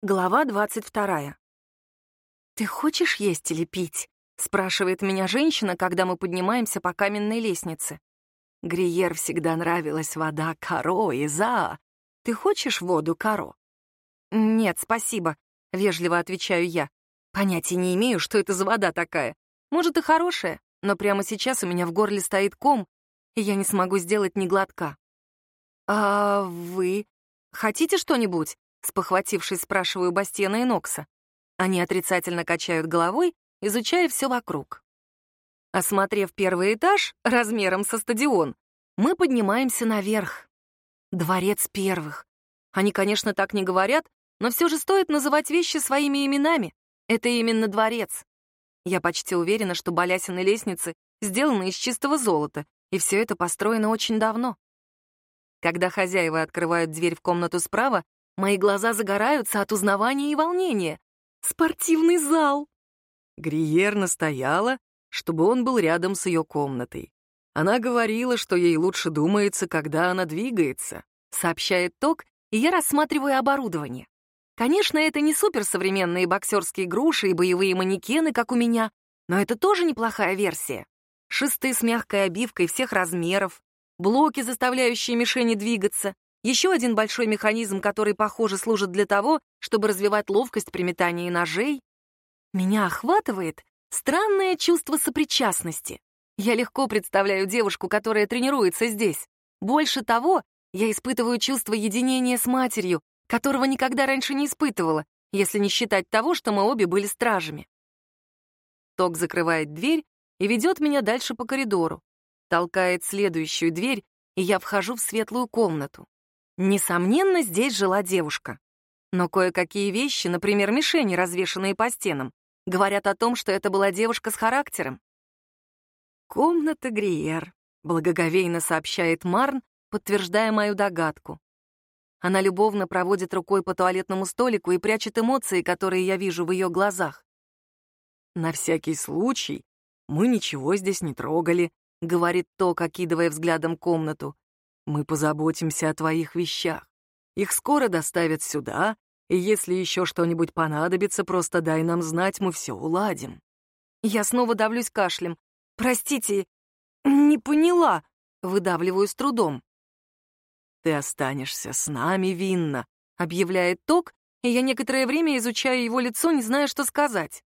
Глава двадцать вторая. «Ты хочешь есть или пить?» — спрашивает меня женщина, когда мы поднимаемся по каменной лестнице. Гриер всегда нравилась вода Каро и Заа. Ты хочешь воду Каро? «Нет, спасибо», — вежливо отвечаю я. Понятия не имею, что это за вода такая. Может, и хорошая, но прямо сейчас у меня в горле стоит ком, и я не смогу сделать ни глотка. «А вы хотите что-нибудь?» Спохватившись, спрашиваю Бастена и Нокса. Они отрицательно качают головой, изучая все вокруг. Осмотрев первый этаж размером со стадион, мы поднимаемся наверх. Дворец первых. Они, конечно, так не говорят, но все же стоит называть вещи своими именами. Это именно дворец. Я почти уверена, что балясины лестницы сделаны из чистого золота, и все это построено очень давно. Когда хозяева открывают дверь в комнату справа, Мои глаза загораются от узнавания и волнения. Спортивный зал! Гриер настояла, чтобы он был рядом с ее комнатой. Она говорила, что ей лучше думается, когда она двигается, сообщает Ток, и я рассматриваю оборудование. Конечно, это не суперсовременные боксерские груши и боевые манекены, как у меня, но это тоже неплохая версия. Шесты с мягкой обивкой всех размеров, блоки, заставляющие мишени двигаться, еще один большой механизм, который, похоже, служит для того, чтобы развивать ловкость при метании ножей. Меня охватывает странное чувство сопричастности. Я легко представляю девушку, которая тренируется здесь. Больше того, я испытываю чувство единения с матерью, которого никогда раньше не испытывала, если не считать того, что мы обе были стражами. Ток закрывает дверь и ведет меня дальше по коридору. Толкает следующую дверь, и я вхожу в светлую комнату. Несомненно, здесь жила девушка. Но кое-какие вещи, например, мишени, развешанные по стенам, говорят о том, что это была девушка с характером. «Комната Гриер», — благоговейно сообщает Марн, подтверждая мою догадку. Она любовно проводит рукой по туалетному столику и прячет эмоции, которые я вижу в ее глазах. «На всякий случай мы ничего здесь не трогали», — говорит Ток, окидывая взглядом комнату. Мы позаботимся о твоих вещах. Их скоро доставят сюда, и если еще что-нибудь понадобится, просто дай нам знать, мы все уладим». Я снова давлюсь кашлем. «Простите, не поняла», — выдавливаю с трудом. «Ты останешься с нами, Винна», — объявляет Ток, и я некоторое время изучаю его лицо, не зная, что сказать.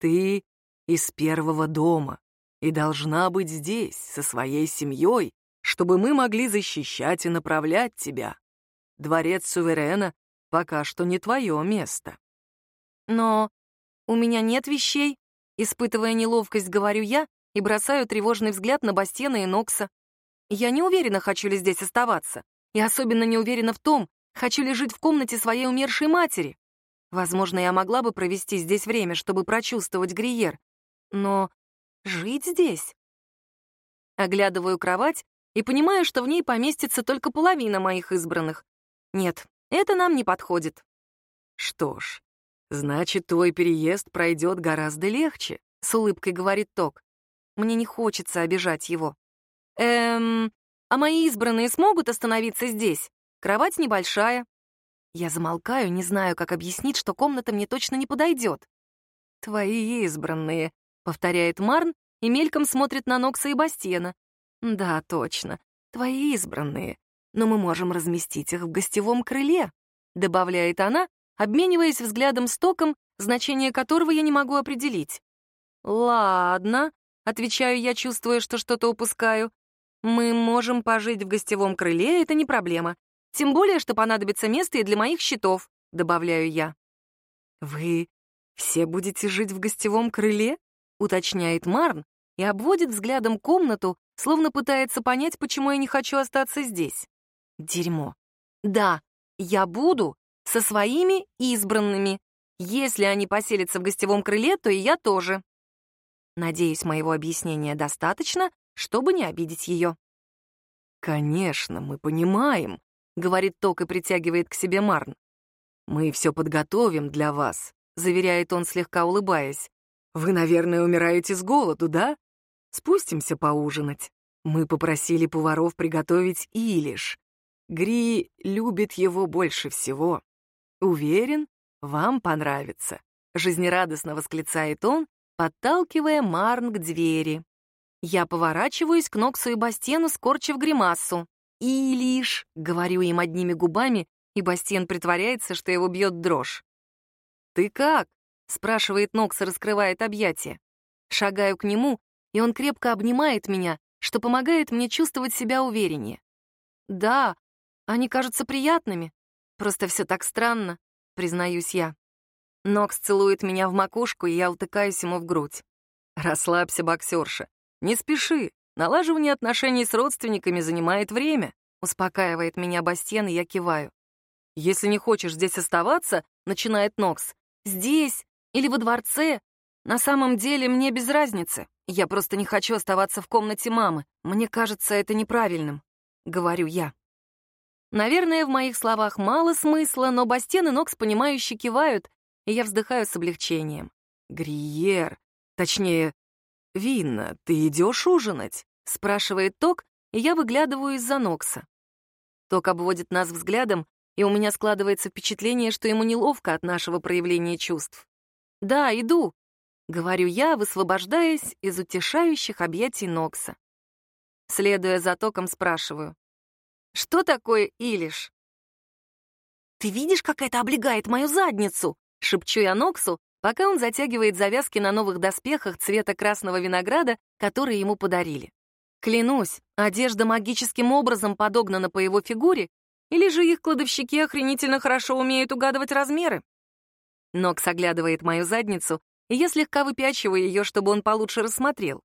«Ты из первого дома и должна быть здесь, со своей семьей, чтобы мы могли защищать и направлять тебя. Дворец суверена пока что не твое место. Но у меня нет вещей, испытывая неловкость, говорю я и бросаю тревожный взгляд на Бастена и Нокса. Я не уверена, хочу ли здесь оставаться, и особенно не уверена в том, хочу ли жить в комнате своей умершей матери. Возможно, я могла бы провести здесь время, чтобы прочувствовать Гриер, но жить здесь? Оглядываю кровать и понимаю, что в ней поместится только половина моих избранных. Нет, это нам не подходит. Что ж, значит, твой переезд пройдет гораздо легче, с улыбкой говорит Ток. Мне не хочется обижать его. Эм, а мои избранные смогут остановиться здесь? Кровать небольшая. Я замолкаю, не знаю, как объяснить, что комната мне точно не подойдет. «Твои избранные», — повторяет Марн и мельком смотрит на Нокса и Бастиена, «Да, точно. Твои избранные. Но мы можем разместить их в гостевом крыле», — добавляет она, обмениваясь взглядом с током, значение которого я не могу определить. «Ладно», — отвечаю я, чувствуя, что что-то упускаю. «Мы можем пожить в гостевом крыле, это не проблема. Тем более, что понадобится место и для моих счетов», — добавляю я. «Вы все будете жить в гостевом крыле?» — уточняет Марн и обводит взглядом комнату, словно пытается понять, почему я не хочу остаться здесь. Дерьмо. Да, я буду со своими избранными. Если они поселятся в гостевом крыле, то и я тоже. Надеюсь, моего объяснения достаточно, чтобы не обидеть ее. «Конечно, мы понимаем», — говорит Ток и притягивает к себе Марн. «Мы все подготовим для вас», — заверяет он, слегка улыбаясь. «Вы, наверное, умираете с голоду, да? Спустимся поужинать. Мы попросили поваров приготовить илиш. Гри любит его больше всего. Уверен, вам понравится», — жизнерадостно восклицает он, подталкивая Марн к двери. Я поворачиваюсь к Ноксу и Бастену, скорчив гримасу. «И лишь», — говорю им одними губами, и Бастен притворяется, что его бьет дрожь. «Ты как?» — спрашивает Нокс раскрывает объятия. Шагаю к нему, и он крепко обнимает меня, что помогает мне чувствовать себя увереннее. «Да, они кажутся приятными. Просто все так странно», — признаюсь я. Нокс целует меня в макушку, и я утыкаюсь ему в грудь. «Расслабься, боксерша. Не спеши. Налаживание отношений с родственниками занимает время», — успокаивает меня Бастен, и я киваю. «Если не хочешь здесь оставаться», — начинает Нокс, «здесь или во дворце, на самом деле мне без разницы. Я просто не хочу оставаться в комнате мамы. Мне кажется это неправильным», — говорю я. Наверное, в моих словах мало смысла, но Бастен и Нокс, понимающе кивают, и я вздыхаю с облегчением. «Гриер, точнее, Винна, ты идешь ужинать?» — спрашивает Ток, и я выглядываю из-за Нокса. Ток обводит нас взглядом, и у меня складывается впечатление, что ему неловко от нашего проявления чувств. «Да, иду», — говорю я, высвобождаясь из утешающих объятий Нокса. Следуя за Током, спрашиваю. «Что такое Илиш?» «Ты видишь, как это облегает мою задницу?» — шепчу я Ноксу, пока он затягивает завязки на новых доспехах цвета красного винограда, которые ему подарили. Клянусь, одежда магическим образом подогнана по его фигуре, или же их кладовщики охренительно хорошо умеют угадывать размеры. Нокс оглядывает мою задницу, и я слегка выпячиваю ее, чтобы он получше рассмотрел.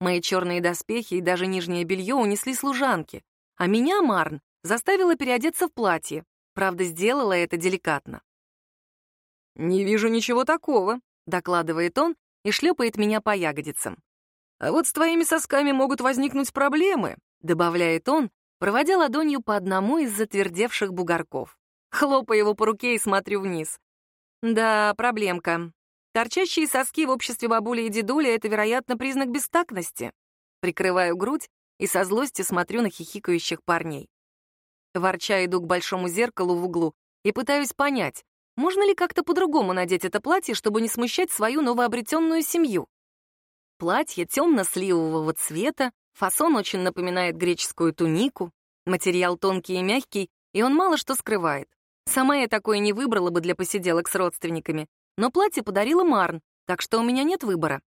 Мои черные доспехи и даже нижнее белье унесли служанки, а меня Марн заставила переодеться в платье, правда, сделала это деликатно. «Не вижу ничего такого», — докладывает он и шлепает меня по ягодицам. «А вот с твоими сосками могут возникнуть проблемы», — добавляет он, проводя ладонью по одному из затвердевших бугорков. Хлопаю его по руке и смотрю вниз. Да, проблемка. Торчащие соски в обществе бабули и дедули — это, вероятно, признак бестактности. Прикрываю грудь и со злостью смотрю на хихикающих парней. Ворча иду к большому зеркалу в углу и пытаюсь понять, можно ли как-то по-другому надеть это платье, чтобы не смущать свою новообретенную семью? Платье темно-сливового цвета, фасон очень напоминает греческую тунику, материал тонкий и мягкий, и он мало что скрывает. Сама я такое не выбрала бы для посиделок с родственниками, но платье подарила Марн, так что у меня нет выбора.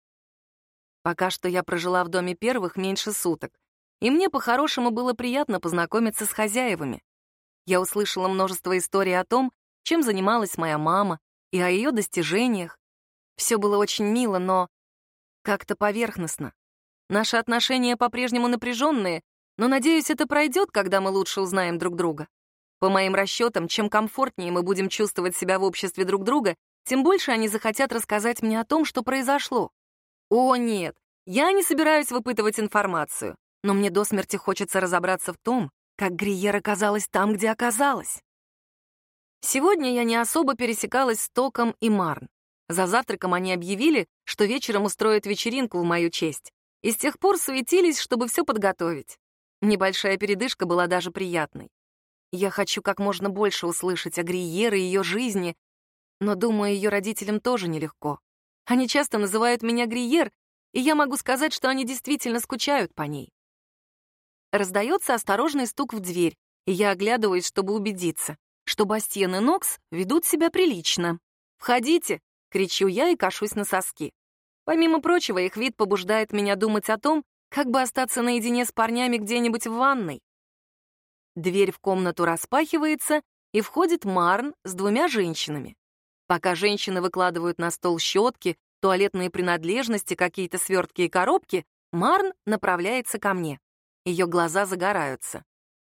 Пока что я прожила в доме первых меньше суток, и мне по-хорошему было приятно познакомиться с хозяевами. Я услышала множество историй о том, чем занималась моя мама и о ее достижениях. Все было очень мило, но как-то поверхностно. Наши отношения по-прежнему напряженные, но, надеюсь, это пройдет, когда мы лучше узнаем друг друга. По моим расчетам, чем комфортнее мы будем чувствовать себя в обществе друг друга, тем больше они захотят рассказать мне о том, что произошло. О, нет, я не собираюсь выпытывать информацию, но мне до смерти хочется разобраться в том, как Гриер оказалась там, где оказалась. Сегодня я не особо пересекалась с Током и Марн. За завтраком они объявили, что вечером устроят вечеринку в мою честь. И с тех пор суетились, чтобы все подготовить. Небольшая передышка была даже приятной. Я хочу как можно больше услышать о Гриере и ее жизни, но, думаю, ее родителям тоже нелегко. Они часто называют меня Гриер, и я могу сказать, что они действительно скучают по ней. Раздается осторожный стук в дверь, и я оглядываюсь, чтобы убедиться что Бастиен и Нокс ведут себя прилично. «Входите!» — кричу я и кашусь на соски. Помимо прочего, их вид побуждает меня думать о том, как бы остаться наедине с парнями где-нибудь в ванной. Дверь в комнату распахивается, и входит Марн с двумя женщинами. Пока женщины выкладывают на стол щетки, туалетные принадлежности, какие-то свертки и коробки, Марн направляется ко мне. Ее глаза загораются.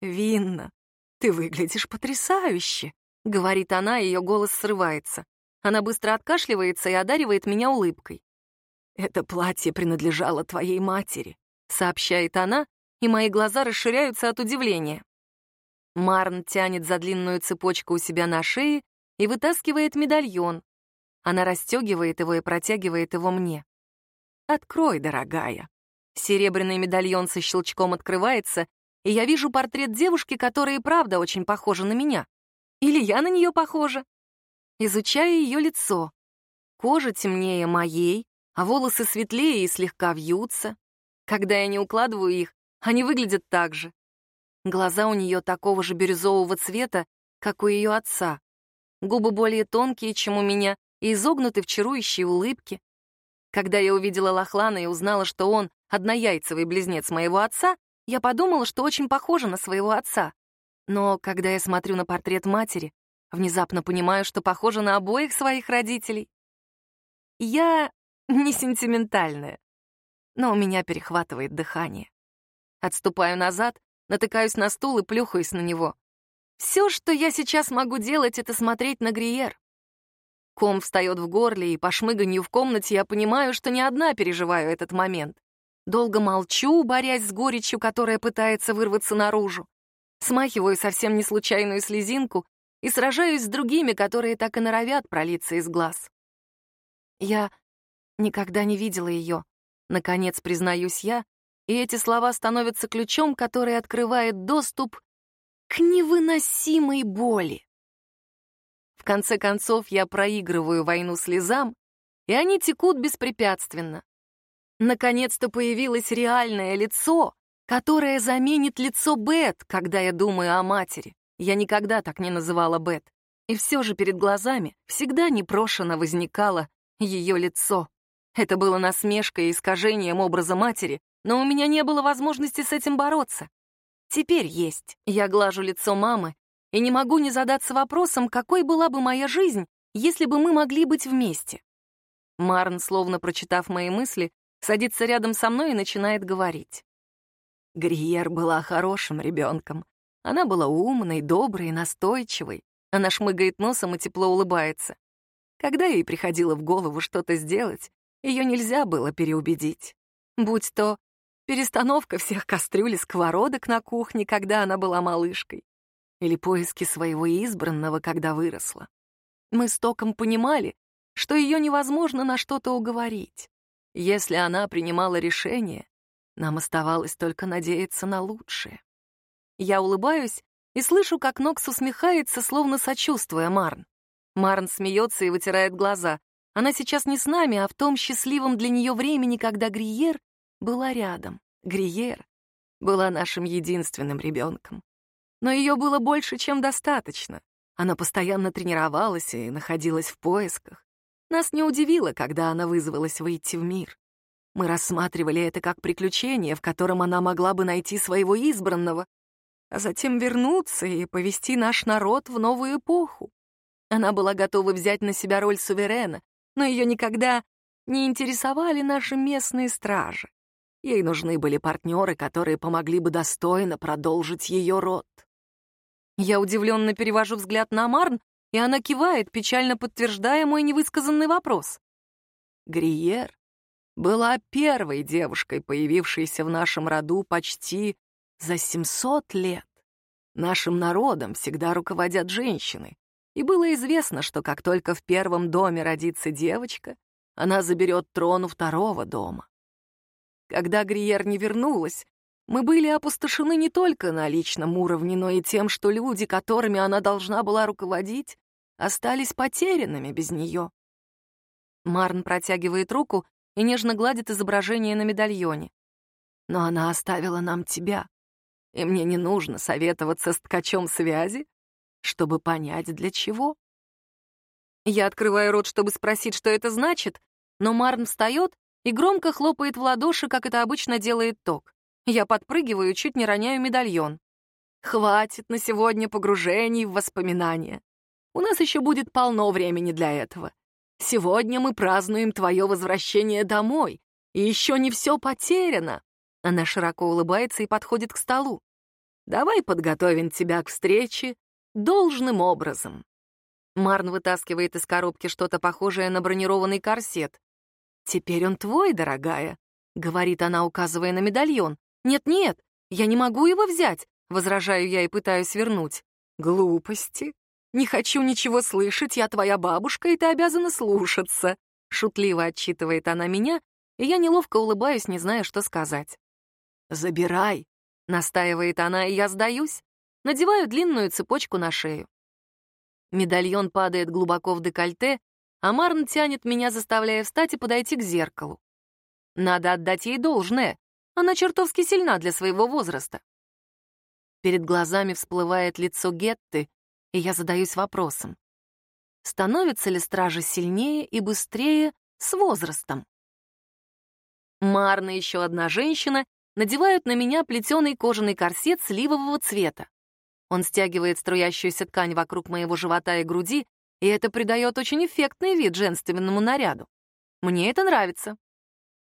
«Винна, «Ты выглядишь потрясающе», — говорит она, и ее голос срывается. Она быстро откашливается и одаривает меня улыбкой. «Это платье принадлежало твоей матери», — сообщает она, и мои глаза расширяются от удивления. Марн тянет за длинную цепочку у себя на шее и вытаскивает медальон. Она расстегивает его и протягивает его мне. «Открой, дорогая». Серебряный медальон со щелчком открывается, и я вижу портрет девушки, которая и правда очень похожа на меня. Или я на нее похожа. изучаю ее лицо. Кожа темнее моей, а волосы светлее и слегка вьются. Когда я не укладываю их, они выглядят так же. Глаза у нее такого же бирюзового цвета, как у ее отца. Губы более тонкие, чем у меня, и изогнуты в чарующей улыбке. Когда я увидела Лохлана и узнала, что он однояйцевый близнец моего отца, я подумала, что очень похожа на своего отца. Но когда я смотрю на портрет матери, внезапно понимаю, что похожа на обоих своих родителей. Я не сентиментальная, но у меня перехватывает дыхание. Отступаю назад, натыкаюсь на стул и плюхаюсь на него. Все, что я сейчас могу делать, это смотреть на Гриер. Ком встает в горле, и по шмыганью в комнате я понимаю, что не одна переживаю этот момент. Долго молчу, борясь с горечью, которая пытается вырваться наружу. Смахиваю совсем не случайную слезинку и сражаюсь с другими, которые так и норовят пролиться из глаз. Я никогда не видела ее, наконец признаюсь я, и эти слова становятся ключом, который открывает доступ к невыносимой боли. В конце концов, я проигрываю войну слезам, и они текут беспрепятственно. Наконец-то появилось реальное лицо, которое заменит лицо Бет, когда я думаю о матери. Я никогда так не называла Бет. И все же перед глазами всегда непрошено возникало ее лицо. Это было насмешкой и искажением образа матери, но у меня не было возможности с этим бороться. Теперь есть. Я глажу лицо мамы и не могу не задаться вопросом, какой была бы моя жизнь, если бы мы могли быть вместе. Марн, словно прочитав мои мысли, садится рядом со мной и начинает говорить. Гриер была хорошим ребенком. Она была умной, доброй, настойчивой. Она шмыгает носом и тепло улыбается. Когда ей приходило в голову что-то сделать, ее нельзя было переубедить. Будь то перестановка всех кастрюль и сковородок на кухне, когда она была малышкой, или поиски своего избранного, когда выросла. Мы с Током понимали, что ее невозможно на что-то уговорить. Если она принимала решение, нам оставалось только надеяться на лучшее. Я улыбаюсь и слышу, как Нокс усмехается, словно сочувствуя Марн. Марн смеется и вытирает глаза. Она сейчас не с нами, а в том счастливом для нее времени, когда Гриер была рядом. Гриер была нашим единственным ребенком. Но ее было больше, чем достаточно. Она постоянно тренировалась и находилась в поисках. Нас не удивило, когда она вызвалась выйти в мир. Мы рассматривали это как приключение, в котором она могла бы найти своего избранного, а затем вернуться и повести наш народ в новую эпоху. Она была готова взять на себя роль суверена, но ее никогда не интересовали наши местные стражи. Ей нужны были партнеры, которые помогли бы достойно продолжить ее род. Я удивленно перевожу взгляд на Марн, и она кивает, печально подтверждая мой невысказанный вопрос. Гриер была первой девушкой, появившейся в нашем роду почти за 700 лет. Нашим народом всегда руководят женщины, и было известно, что как только в первом доме родится девочка, она заберет трон у второго дома. Когда Гриер не вернулась, мы были опустошены не только на личном уровне, но и тем, что люди, которыми она должна была руководить, остались потерянными без нее. Марн протягивает руку и нежно гладит изображение на медальоне. Но она оставила нам тебя, и мне не нужно советоваться с ткачом связи, чтобы понять, для чего. Я открываю рот, чтобы спросить, что это значит, но Марн встает и громко хлопает в ладоши, как это обычно делает Ток. Я подпрыгиваю, чуть не роняю медальон. Хватит на сегодня погружений в воспоминания. У нас еще будет полно времени для этого. Сегодня мы празднуем твое возвращение домой, и еще не все потеряно. Она широко улыбается и подходит к столу. Давай подготовим тебя к встрече должным образом. Марн вытаскивает из коробки что-то похожее на бронированный корсет. «Теперь он твой, дорогая», — говорит она, указывая на медальон. «Нет-нет, я не могу его взять», — возражаю я и пытаюсь вернуть. «Глупости. Не хочу ничего слышать, я твоя бабушка, и ты обязана слушаться», — шутливо отчитывает она меня, и я неловко улыбаюсь, не зная, что сказать. «Забирай», — настаивает она, и я сдаюсь, надеваю длинную цепочку на шею. Медальон падает глубоко в декольте, а Марн тянет меня, заставляя встать и подойти к зеркалу. Надо отдать ей должное. Она чертовски сильна для своего возраста. Перед глазами всплывает лицо Гетты, и я задаюсь вопросом. Становится ли стража сильнее и быстрее с возрастом? Марна еще одна женщина надевают на меня плетеный кожаный корсет сливового цвета. Он стягивает струящуюся ткань вокруг моего живота и груди, и это придает очень эффектный вид женственному наряду. Мне это нравится.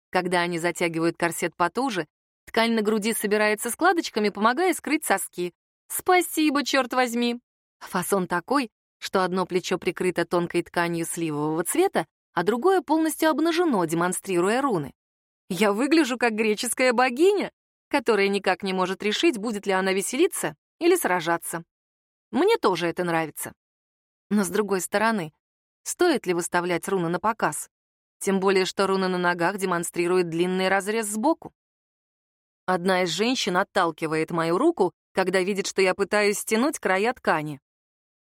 Когда они затягивают корсет потуже, ткань на груди собирается складочками, помогая скрыть соски. Спасибо, черт возьми. Фасон такой, что одно плечо прикрыто тонкой тканью сливового цвета, а другое полностью обнажено, демонстрируя руны. Я выгляжу как греческая богиня, которая никак не может решить, будет ли она веселиться или сражаться. Мне тоже это нравится. Но с другой стороны, стоит ли выставлять руны на показ? Тем более, что руны на ногах демонстрируют длинный разрез сбоку. Одна из женщин отталкивает мою руку, когда видит, что я пытаюсь стянуть края ткани.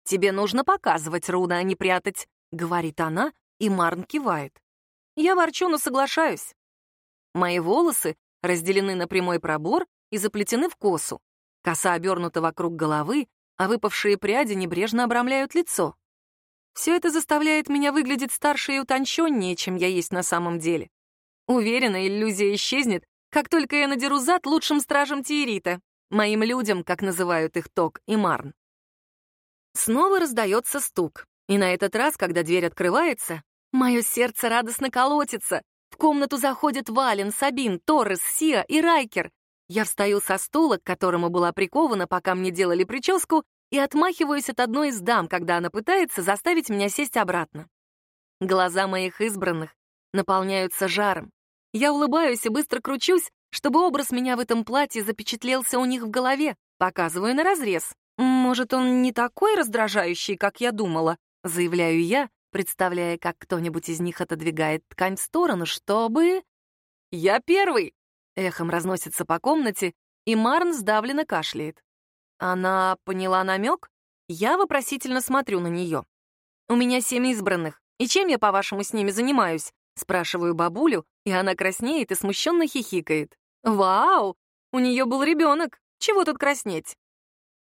«Тебе нужно показывать руны, а не прятать», — говорит она, и Марн кивает. Я ворчу, но соглашаюсь. Мои волосы разделены на прямой пробор и заплетены в косу. Коса обернута вокруг головы, а выпавшие пряди небрежно обрамляют лицо. Все это заставляет меня выглядеть старше и утонченнее, чем я есть на самом деле. Уверена, иллюзия исчезнет, как только я надеру зад лучшим стражем Тиерита, моим людям, как называют их Ток и Марн. Снова раздается стук, и на этот раз, когда дверь открывается, мое сердце радостно колотится. В комнату заходят Вален, Сабин, Торрес, Сиа и Райкер, я встаю со стула, к которому была прикована, пока мне делали прическу, и отмахиваюсь от одной из дам, когда она пытается заставить меня сесть обратно. Глаза моих избранных наполняются жаром. Я улыбаюсь и быстро кручусь, чтобы образ меня в этом платье запечатлелся у них в голове, показываю на разрез. «Может, он не такой раздражающий, как я думала», заявляю я, представляя, как кто-нибудь из них отодвигает ткань в сторону, чтобы... «Я первый!» Эхом разносится по комнате, и Марн сдавленно кашляет. Она поняла намек? Я вопросительно смотрю на нее. «У меня семь избранных, и чем я, по-вашему, с ними занимаюсь?» Спрашиваю бабулю, и она краснеет и смущенно хихикает. «Вау! У нее был ребенок! Чего тут краснеть?»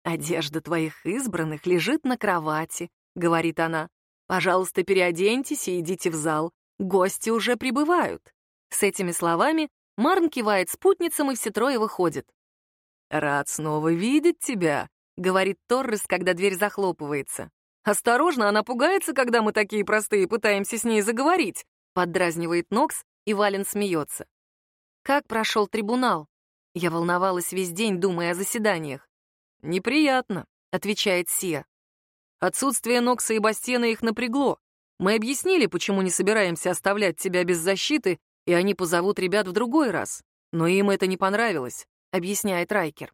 «Одежда твоих избранных лежит на кровати», — говорит она. «Пожалуйста, переоденьтесь и идите в зал. Гости уже прибывают». С этими словами Марн кивает спутницам, и все трое выходят. «Рад снова видеть тебя», — говорит Торрес, когда дверь захлопывается. «Осторожно, она пугается, когда мы такие простые пытаемся с ней заговорить», — поддразнивает Нокс, и Вален смеется. «Как прошел трибунал?» Я волновалась весь день, думая о заседаниях. «Неприятно», — отвечает Сия. «Отсутствие Нокса и Бастена их напрягло. Мы объяснили, почему не собираемся оставлять тебя без защиты и они позовут ребят в другой раз. Но им это не понравилось, объясняет Райкер.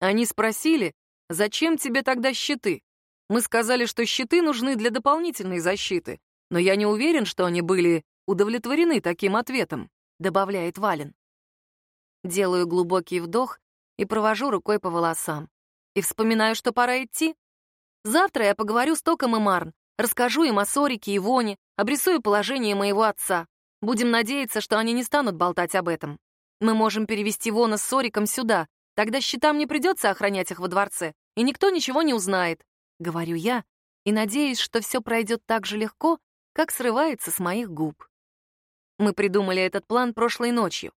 Они спросили, зачем тебе тогда щиты? Мы сказали, что щиты нужны для дополнительной защиты, но я не уверен, что они были удовлетворены таким ответом, добавляет Вален. Делаю глубокий вдох и провожу рукой по волосам. И вспоминаю, что пора идти. Завтра я поговорю с Током и Марн, расскажу им о Сорике и Воне, обрисую положение моего отца. Будем надеяться, что они не станут болтать об этом. Мы можем перевести Вона с Сориком сюда, тогда щитам не придется охранять их во дворце, и никто ничего не узнает», — говорю я, и надеюсь, что все пройдет так же легко, как срывается с моих губ. Мы придумали этот план прошлой ночью.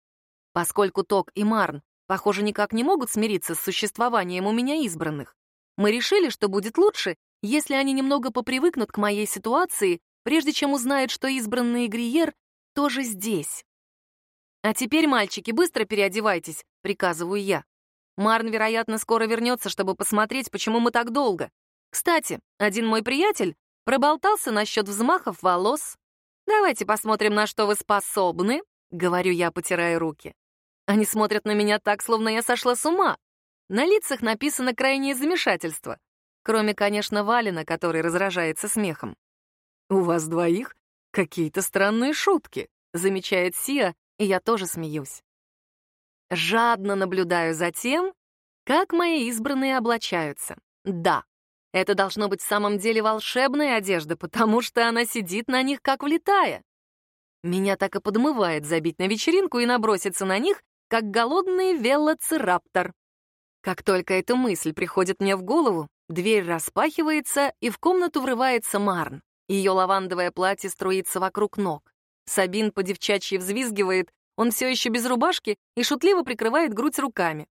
Поскольку Ток и Марн, похоже, никак не могут смириться с существованием у меня избранных, мы решили, что будет лучше, если они немного попривыкнут к моей ситуации, прежде чем узнают, что избранные Гриер тоже здесь. А теперь, мальчики, быстро переодевайтесь, приказываю я. Марн, вероятно, скоро вернется, чтобы посмотреть, почему мы так долго. Кстати, один мой приятель проболтался насчет взмахов волос. Давайте посмотрим, на что вы способны, говорю я, потирая руки. Они смотрят на меня так, словно я сошла с ума. На лицах написано крайнее замешательство. Кроме, конечно, Валина, который разражается смехом. «У вас двоих «Какие-то странные шутки», — замечает Сия, и я тоже смеюсь. Жадно наблюдаю за тем, как мои избранные облачаются. Да, Это должно быть в самом деле волшебная одежда, потому что она сидит на них как влетая. Меня так и подмывает забить на вечеринку и наброситься на них, как голодный велоцираптор. Как только эта мысль приходит мне в голову, дверь распахивается, и в комнату врывается Марн. Ее лавандовое платье струится вокруг ног. Сабин по девчачьи взвизгивает, он все еще без рубашки и шутливо прикрывает грудь руками.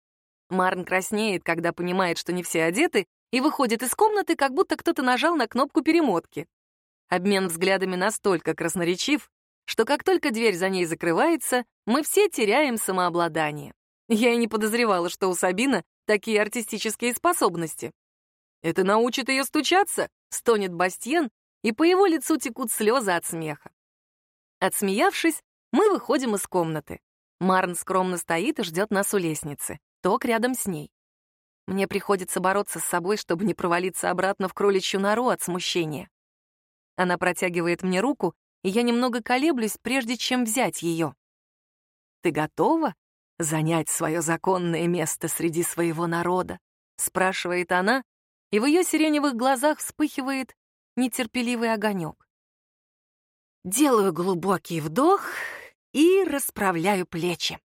Марн краснеет, когда понимает, что не все одеты, и выходит из комнаты, как будто кто-то нажал на кнопку перемотки. Обмен взглядами настолько красноречив, что как только дверь за ней закрывается, мы все теряем самообладание. Я и не подозревала, что у Сабина такие артистические способности. «Это научит ее стучаться», — стонет Бастьен, и по его лицу текут слезы от смеха. Отсмеявшись, мы выходим из комнаты. Марн скромно стоит и ждет нас у лестницы. Ток рядом с ней. Мне приходится бороться с собой, чтобы не провалиться обратно в кроличью нору от смущения. Она протягивает мне руку, и я немного колеблюсь, прежде чем взять ее. «Ты готова занять свое законное место среди своего народа?» — спрашивает она, и в ее сиреневых глазах вспыхивает нетерпеливый огонек. Делаю глубокий вдох и расправляю плечи.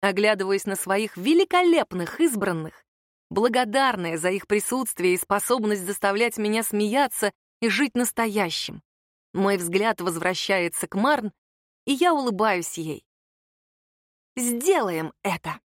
Оглядываюсь на своих великолепных избранных, благодарная за их присутствие и способность заставлять меня смеяться и жить настоящим. Мой взгляд возвращается к Марн, и я улыбаюсь ей. «Сделаем это!»